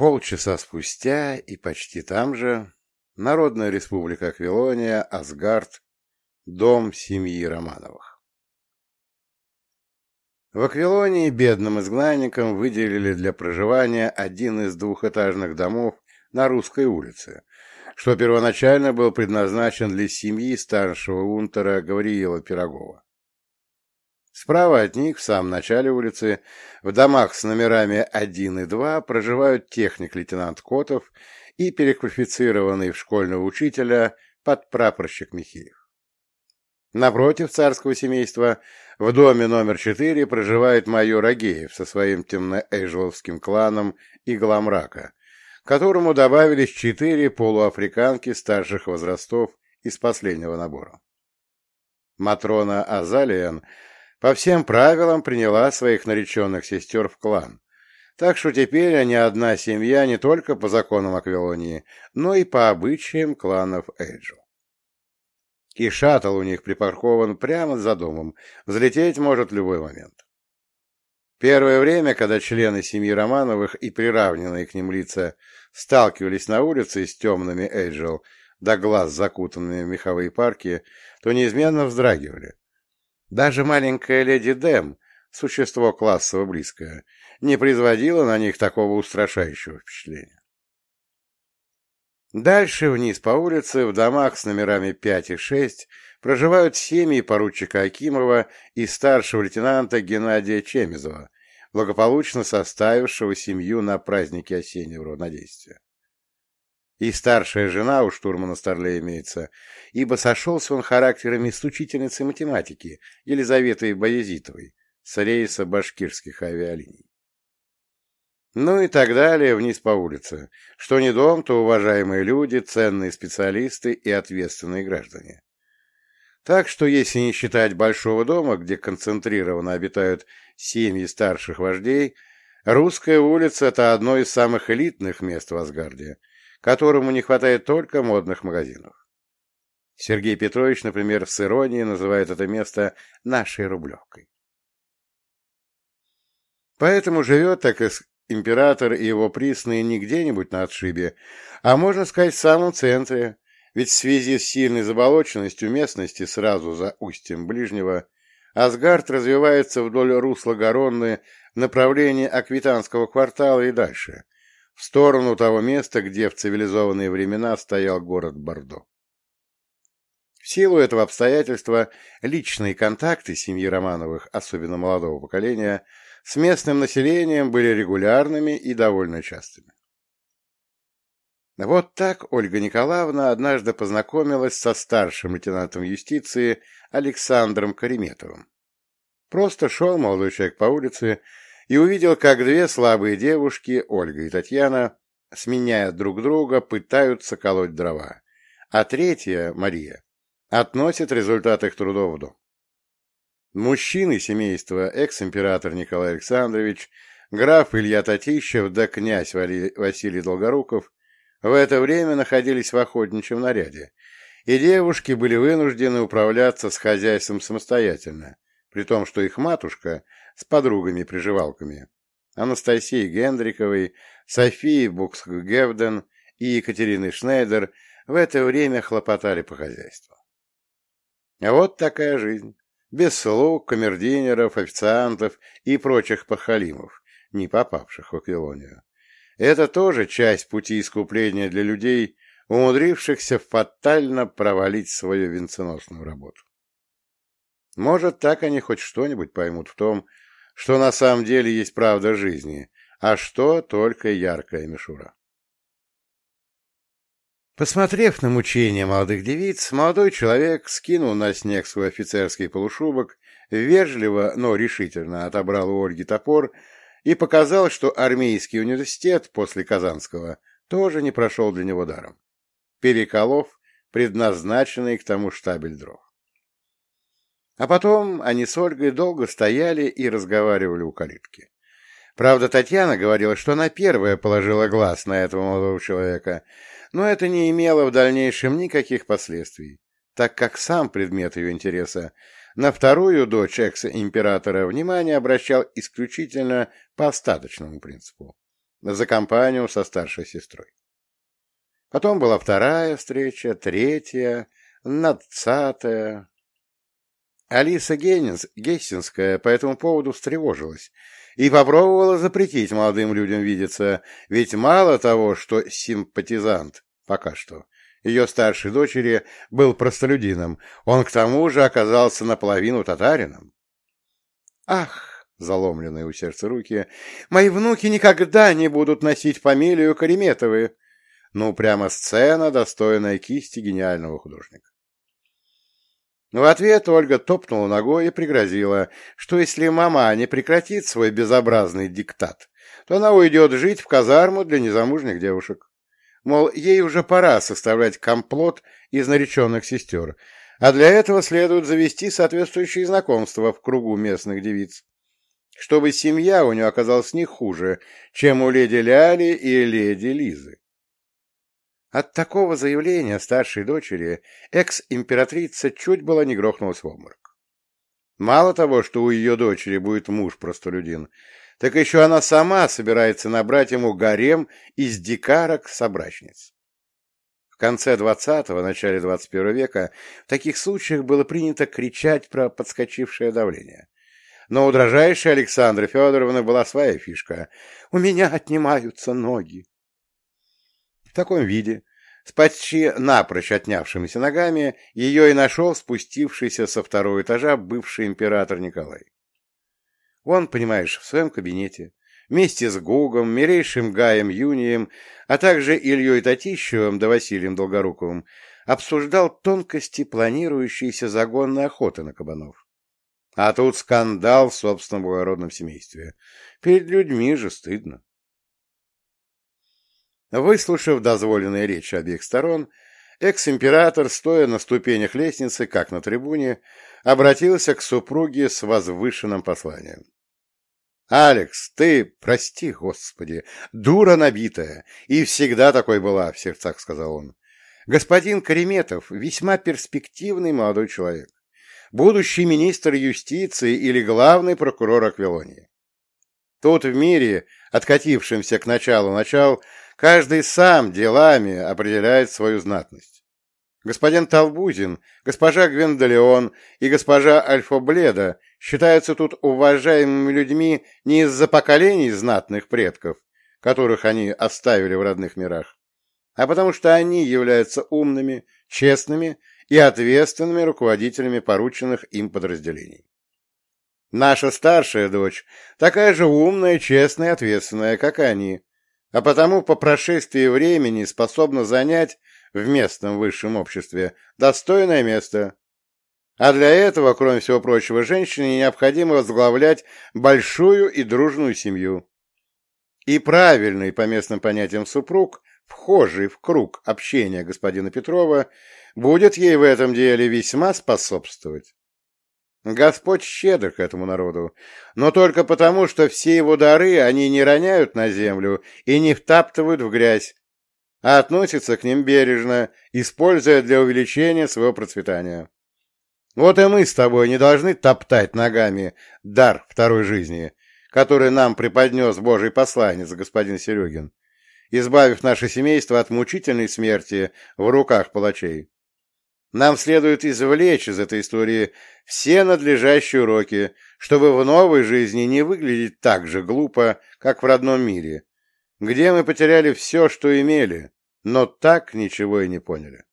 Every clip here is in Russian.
Полчаса спустя и почти там же Народная республика Аквилония, Асгард, дом семьи Романовых. В Аквилонии бедным изгнанникам выделили для проживания один из двухэтажных домов на Русской улице, что первоначально был предназначен для семьи старшего унтера Гавриила Пирогова. Справа от них, в самом начале улицы, в домах с номерами 1 и 2 проживают техник-лейтенант Котов и переквалифицированный в школьного учителя подпрапорщик Михеев. Напротив царского семейства в доме номер 4 проживает майор Агеев со своим темно-эйжеловским кланом Игла Мрака, которому добавились четыре полуафриканки старших возрастов из последнего набора. Матрона Азалиен по всем правилам приняла своих нареченных сестер в клан, так что теперь они одна семья не только по законам Аквилонии, но и по обычаям кланов Эйджу. И шаттл у них припаркован прямо за домом, взлететь может в любой момент. Первое время, когда члены семьи Романовых и приравненные к ним лица сталкивались на улице с темными Эйджел до глаз закутанными в меховые парки, то неизменно вздрагивали. Даже маленькая леди Дэм, существо классово близкое, не производила на них такого устрашающего впечатления. Дальше вниз по улице, в домах с номерами 5 и 6, проживают семьи поручика Акимова и старшего лейтенанта Геннадия Чемизова, благополучно составившего семью на празднике осеннего равнодействия. И старшая жена у штурмана Старлея имеется, ибо сошелся он характерами с учительницей математики Елизаветой Баязитовой с рейса башкирских авиалиний. Ну и так далее вниз по улице. Что не дом, то уважаемые люди, ценные специалисты и ответственные граждане. Так что, если не считать большого дома, где концентрированно обитают семьи старших вождей, Русская улица – это одно из самых элитных мест в Асгарде, которому не хватает только модных магазинов. Сергей Петрович, например, с иронией называет это место «нашей рублевкой». Поэтому живет так император и его присные не где-нибудь на отшибе, а, можно сказать, в самом центре, ведь в связи с сильной заболоченностью местности сразу за устьем Ближнего Асгард развивается вдоль русла Гаронны в направлении Аквитанского квартала и дальше, в сторону того места, где в цивилизованные времена стоял город Бордо. В силу этого обстоятельства личные контакты семьи Романовых, особенно молодого поколения, с местным населением были регулярными и довольно частыми. Вот так Ольга Николаевна однажды познакомилась со старшим лейтенантом юстиции Александром Кареметовым. Просто шел молодой человек по улице и увидел, как две слабые девушки, Ольга и Татьяна, сменяя друг друга, пытаются колоть дрова, а третья, Мария, относит результат их трудов в дом. Мужчины семейства, экс-император Николай Александрович, граф Илья Татищев да князь Василий Долгоруков в это время находились в охотничьем наряде, и девушки были вынуждены управляться с хозяйством самостоятельно, при том, что их матушка с подругами-приживалками Анастасией Гендриковой, Софией Буксгевден и Екатериной Шнейдер в это время хлопотали по хозяйству. А вот такая жизнь без слуг, камердинеров, официантов и прочих пахалимов, не попавших в Аквилонию. Это тоже часть пути искупления для людей, умудрившихся фатально провалить свою венценосную работу. Может, так они хоть что-нибудь поймут в том, что на самом деле есть правда жизни, а что только яркая мишура. Посмотрев на мучения молодых девиц, молодой человек скинул на снег свой офицерский полушубок, вежливо, но решительно отобрал у Ольги топор и показал, что армейский университет после Казанского тоже не прошел для него даром, переколов предназначенный к тому штабель дров. А потом они с Ольгой долго стояли и разговаривали у калитки. Правда, Татьяна говорила, что она первая положила глаз на этого молодого человека — но это не имело в дальнейшем никаких последствий, так как сам предмет ее интереса на вторую дочь экс-императора внимание обращал исключительно по остаточному принципу, за компанию со старшей сестрой. Потом была вторая встреча, третья, надцатая. Алиса Генинс, Гессинская по этому поводу встревожилась и попробовала запретить молодым людям видеться, ведь мало того, что симпатизант пока что, ее старшей дочери был простолюдином, он к тому же оказался наполовину татарином. «Ах!» — заломленные у сердца руки. «Мои внуки никогда не будут носить фамилию Кареметовы!» Ну, прямо сцена, достойная кисти гениального художника. В ответ Ольга топнула ногой и пригрозила, что если мама не прекратит свой безобразный диктат, то она уйдет жить в казарму для незамужних девушек. Мол, ей уже пора составлять комплот из нареченных сестер, а для этого следует завести соответствующие знакомства в кругу местных девиц, чтобы семья у нее оказалась не хуже, чем у леди Ляли и леди Лизы. От такого заявления старшей дочери экс-императрица чуть было не грохнулась в обморок. Мало того, что у ее дочери будет муж-простолюдин, так еще она сама собирается набрать ему гарем из дикарок-собрачниц. В конце XX – начале XXI века в таких случаях было принято кричать про подскочившее давление. Но у дрожайшей Александры Федоровны была своя фишка «У меня отнимаются ноги». В таком виде, с почти напрочь отнявшимися ногами, ее и нашел спустившийся со второго этажа бывший император Николай. Он, понимаешь, в своем кабинете, вместе с Гугом, милейшим Гаем Юнием, а также Ильей Татищевым да Василием Долгоруковым, обсуждал тонкости планирующейся загонной охоты на кабанов. А тут скандал в собственном благородном семействе. Перед людьми же стыдно. Выслушав дозволенные речи обеих сторон, экс-император, стоя на ступенях лестницы, как на трибуне, обратился к супруге с возвышенным посланием. «Алекс, ты, прости, Господи, дура набитая, и всегда такой была», — в сердцах сказал он. «Господин Кареметов весьма перспективный молодой человек, будущий министр юстиции или главный прокурор Аквилонии. Тут в мире, откатившемся к началу начал, каждый сам делами определяет свою знатность. Господин Талбузин, госпожа Гвендолеон и госпожа Альфа-Бледа считаются тут уважаемыми людьми не из-за поколений знатных предков, которых они оставили в родных мирах, а потому что они являются умными, честными и ответственными руководителями порученных им подразделений. Наша старшая дочь такая же умная, честная и ответственная, как они, а потому по прошествии времени способна занять в местном высшем обществе достойное место. А для этого, кроме всего прочего, женщине необходимо возглавлять большую и дружную семью. И правильный, по местным понятиям, супруг, вхожий в круг общения господина Петрова, будет ей в этом деле весьма способствовать. Господь щедр к этому народу, но только потому, что все его дары они не роняют на землю и не втаптывают в грязь, а относится к ним бережно, используя для увеличения своего процветания. Вот и мы с тобой не должны топтать ногами дар второй жизни, который нам преподнес Божий посланец, господин Серегин, избавив наше семейство от мучительной смерти в руках палачей. Нам следует извлечь из этой истории все надлежащие уроки, чтобы в новой жизни не выглядеть так же глупо, как в родном мире, где мы потеряли все, что имели, но так ничего и не поняли.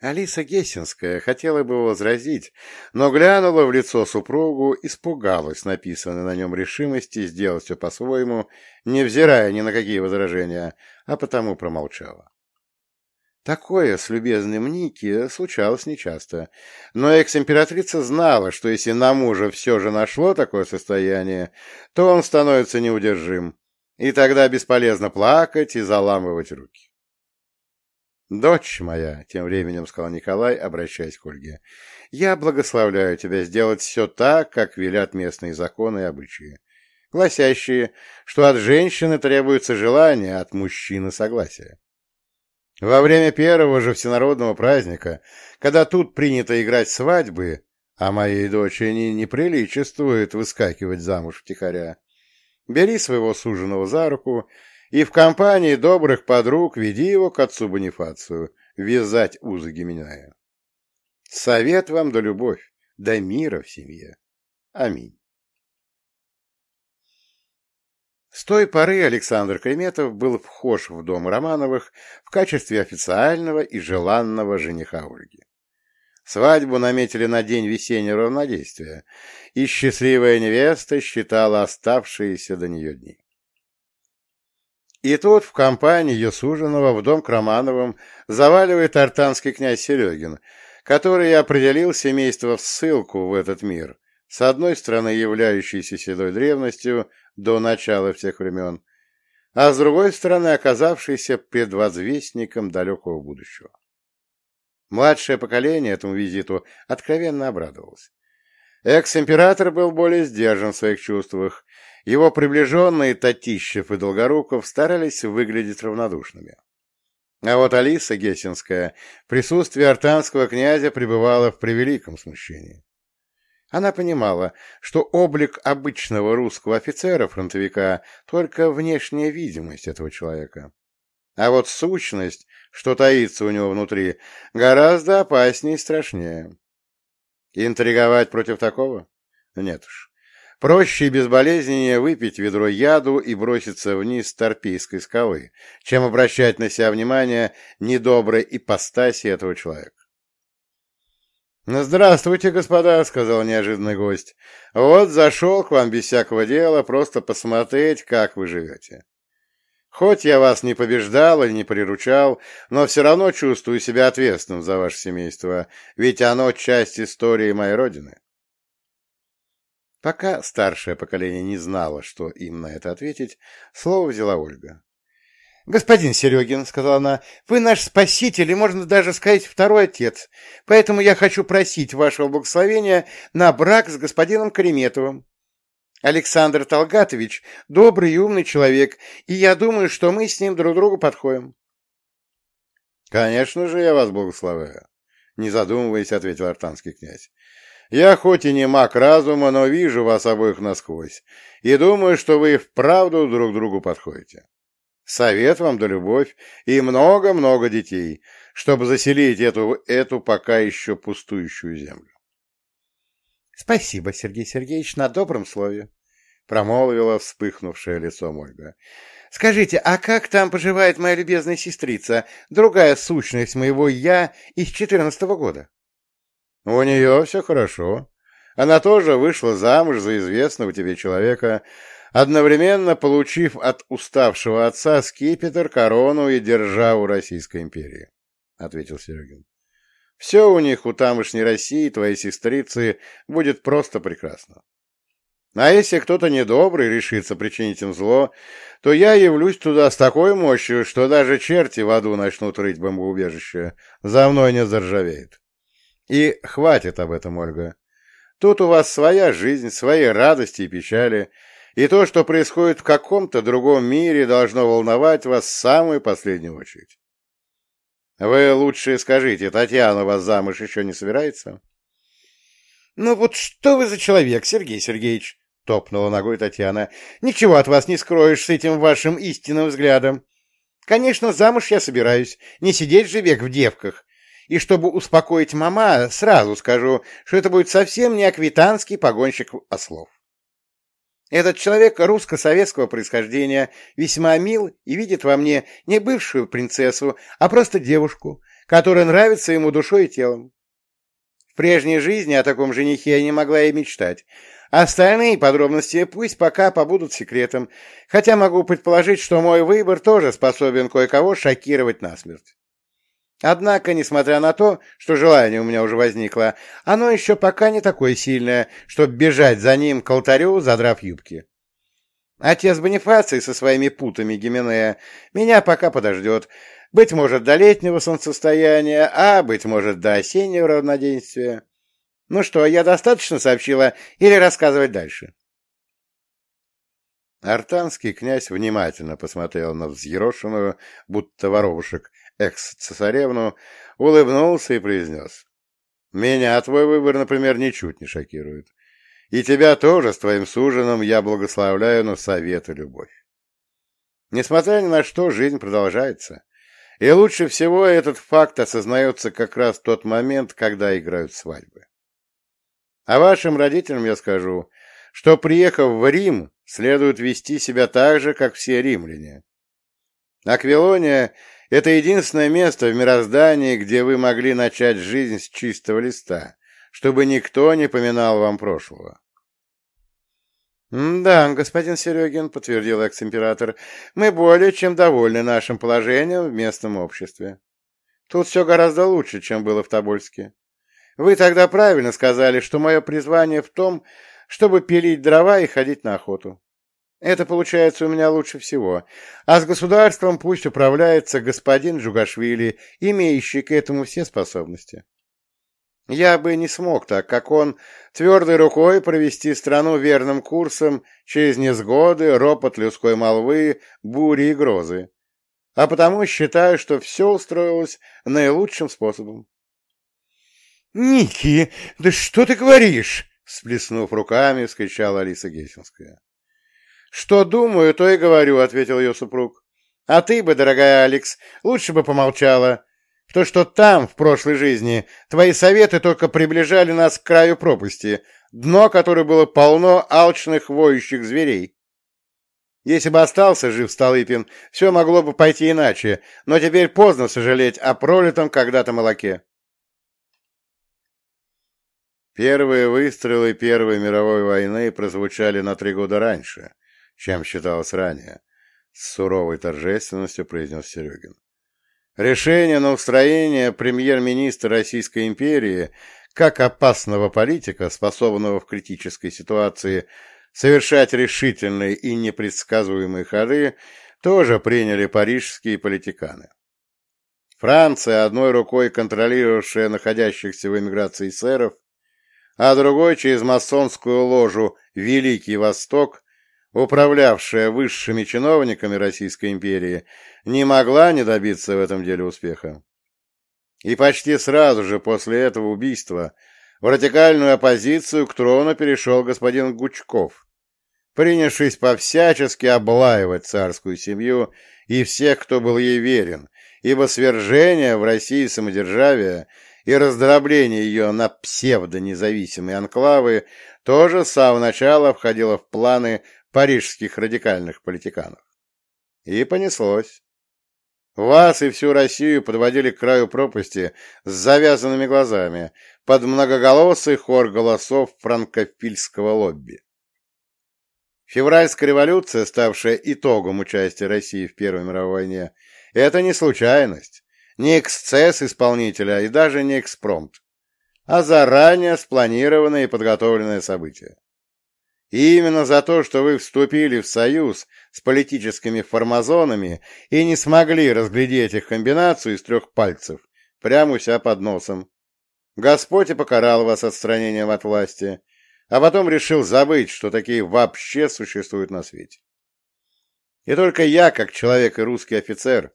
Алиса Гессинская хотела бы возразить, но глянула в лицо супругу, испугалась написанной на нем решимости сделать все по-своему, невзирая ни на какие возражения, а потому промолчала. Такое с любезным Ники случалось нечасто, но экс-императрица знала, что если на мужа все же нашло такое состояние, то он становится неудержим, и тогда бесполезно плакать и заламывать руки. «Дочь моя», — тем временем сказал Николай, обращаясь к Ольге, — «я благословляю тебя сделать все так, как велят местные законы и обычаи, гласящие, что от женщины требуется желание, от мужчины согласие. Во время первого же всенародного праздника, когда тут принято играть свадьбы, а моей дочери не, не приличествует выскакивать замуж втихаря, Бери своего суженого за руку и в компании добрых подруг веди его к отцу Бонифацию, вязать узы Гименая. Совет вам да любовь, да мира в семье. Аминь. С той поры Александр Креметов был вхож в дом Романовых в качестве официального и желанного жениха Ольги. Свадьбу наметили на день весеннего равнодействия, и счастливая невеста считала оставшиеся до нее дни. И тут в компании ее суженого в дом к Романовым заваливает артанский князь Серегин, который определил семейство в ссылку в этот мир, с одной стороны являющийся седой древностью до начала всех времен, а с другой стороны оказавшийся предвозвестником далекого будущего. Младшее поколение этому визиту откровенно обрадовалось. Экс-император был более сдержан в своих чувствах. Его приближенные Татищев и Долгоруков старались выглядеть равнодушными. А вот Алиса Гессенская в присутствии артанского князя пребывала в превеликом смущении. Она понимала, что облик обычного русского офицера-фронтовика — только внешняя видимость этого человека. А вот сущность, что таится у него внутри, гораздо опаснее и страшнее. Интриговать против такого? Нет уж. Проще и безболезненнее выпить ведро яду и броситься вниз с торпейской скалы, чем обращать на себя внимание недоброй ипостаси этого человека. «Ну, здравствуйте, господа», — сказал неожиданный гость. «Вот зашел к вам без всякого дела, просто посмотреть, как вы живете. Хоть я вас не побеждал или не приручал, но все равно чувствую себя ответственным за ваше семейство, ведь оно часть истории моей родины. Пока старшее поколение не знало, что им на это ответить, слово взяла Ольга. — Господин Серегин, — сказала она, — вы наш спаситель и, можно даже сказать, второй отец, поэтому я хочу просить вашего благословения на брак с господином Кареметовым. Александр Талгатович – добрый и умный человек, и я думаю, что мы с ним друг другу подходим. — Конечно же, я вас благословляю, — не задумываясь, ответил артанский князь. — Я хоть и не маг разума, но вижу вас обоих насквозь, и думаю, что вы вправду друг другу подходите. Совет вам да любовь и много-много детей, чтобы заселить эту, эту пока еще пустующую землю. — Спасибо, Сергей Сергеевич, на добром слове, — промолвила вспыхнувшее лицо Ольга. — Скажите, а как там поживает моя любезная сестрица, другая сущность моего «я» из четырнадцатого года? — У нее все хорошо. Она тоже вышла замуж за известного тебе человека, одновременно получив от уставшего отца скипетр, корону и державу Российской империи, — ответил Серегин. Все у них, у тамошней России, твоей сестрицы, будет просто прекрасно. А если кто-то недобрый решится причинить им зло, то я явлюсь туда с такой мощью, что даже черти в аду начнут рыть бомбоубежище, за мной не заржавеет. И хватит об этом, Ольга. Тут у вас своя жизнь, свои радости и печали, и то, что происходит в каком-то другом мире, должно волновать вас в самую последнюю очередь. Вы лучше скажите, Татьяна вас замуж еще не собирается? — Ну вот что вы за человек, Сергей Сергеевич? — топнула ногой Татьяна. — Ничего от вас не скроешь с этим вашим истинным взглядом. Конечно, замуж я собираюсь, не сидеть же век в девках. И чтобы успокоить мама, сразу скажу, что это будет совсем не аквитанский погонщик ослов. Этот человек русско-советского происхождения весьма мил и видит во мне не бывшую принцессу, а просто девушку, которая нравится ему душой и телом. В прежней жизни о таком женихе я не могла и мечтать. Остальные подробности пусть пока побудут секретом, хотя могу предположить, что мой выбор тоже способен кое-кого шокировать насмерть. Однако, несмотря на то, что желание у меня уже возникло, оно еще пока не такое сильное, чтобы бежать за ним к алтарю, задрав юбки. Отец Бонифаций со своими путами Гименея меня пока подождет, быть может, до летнего солнцестояния, а, быть может, до осеннего равноденствия. Ну что, я достаточно сообщила или рассказывать дальше? Артанский князь внимательно посмотрел на взъерошенную, будто воробушек, экс-цесаревну, улыбнулся и произнес. «Меня твой выбор, например, ничуть не шокирует. И тебя тоже с твоим суженым я благословляю на совет и любовь. Несмотря ни на что, жизнь продолжается. И лучше всего этот факт осознается как раз в тот момент, когда играют свадьбы. А вашим родителям я скажу, что, приехав в Рим, следует вести себя так же, как все римляне. Аквилония — это единственное место в мироздании, где вы могли начать жизнь с чистого листа, чтобы никто не поминал вам прошлого. «Да, господин Серегин», — подтвердил экс-император, — «мы более чем довольны нашим положением в местном обществе. Тут все гораздо лучше, чем было в Тобольске. Вы тогда правильно сказали, что мое призвание в том, чтобы пилить дрова и ходить на охоту. Это получается у меня лучше всего. А с государством пусть управляется господин Джугашвили, имеющий к этому все способности. Я бы не смог так, как он, твердой рукой провести страну верным курсом через несгоды, ропот людской молвы, бури и грозы. А потому считаю, что все устроилось наилучшим способом. — Ники, да что ты говоришь? — сплеснув руками, вскричала Алиса Гесинская. — Что думаю, то и говорю, — ответил ее супруг. — А ты бы, дорогая Алекс, лучше бы помолчала. То, что там, в прошлой жизни, твои советы только приближали нас к краю пропасти, дно которой было полно алчных воющих зверей. Если бы остался жив Столыпин, все могло бы пойти иначе, но теперь поздно сожалеть о пролитом когда-то молоке. Первые выстрелы Первой мировой войны прозвучали на три года раньше, чем считалось ранее, с суровой торжественностью произнес Серегин. Решение на устроение премьер-министра Российской империи как опасного политика, способного в критической ситуации совершать решительные и непредсказуемые ходы, тоже приняли парижские политиканы. Франция, одной рукой контролировавшая находящихся в эмиграции сэров, а другой через масонскую ложу «Великий Восток», управлявшая высшими чиновниками Российской империи, не могла не добиться в этом деле успеха. И почти сразу же после этого убийства в радикальную оппозицию к трону перешел господин Гучков, принявшись повсячески облаивать царскую семью и всех, кто был ей верен, ибо свержение в России самодержавия и раздробление ее на псевдонезависимые анклавы тоже с самого начала входило в планы парижских радикальных политиканов. И понеслось. Вас и всю Россию подводили к краю пропасти с завязанными глазами под многоголосый хор голосов франкофильского лобби. Февральская революция, ставшая итогом участия России в Первой мировой войне, это не случайность, не эксцесс исполнителя и даже не экспромт, а заранее спланированное и подготовленное событие. И именно за то, что вы вступили в союз с политическими формазонами и не смогли разглядеть их комбинацию из трех пальцев прямо у себя под носом. Господь и покарал вас отстранением от власти, а потом решил забыть, что такие вообще существуют на свете. И только я, как человек и русский офицер,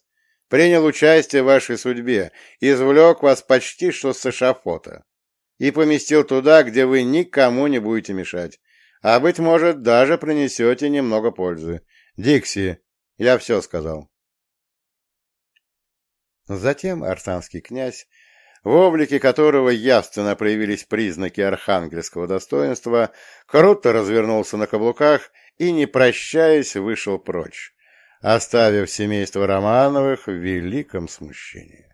принял участие в вашей судьбе, извлек вас почти что с эшафота и поместил туда, где вы никому не будете мешать, а, быть может, даже принесете немного пользы. Дикси, я все сказал. Затем арсанский князь, в облике которого явственно проявились признаки архангельского достоинства, круто развернулся на каблуках и, не прощаясь, вышел прочь, оставив семейство Романовых в великом смущении.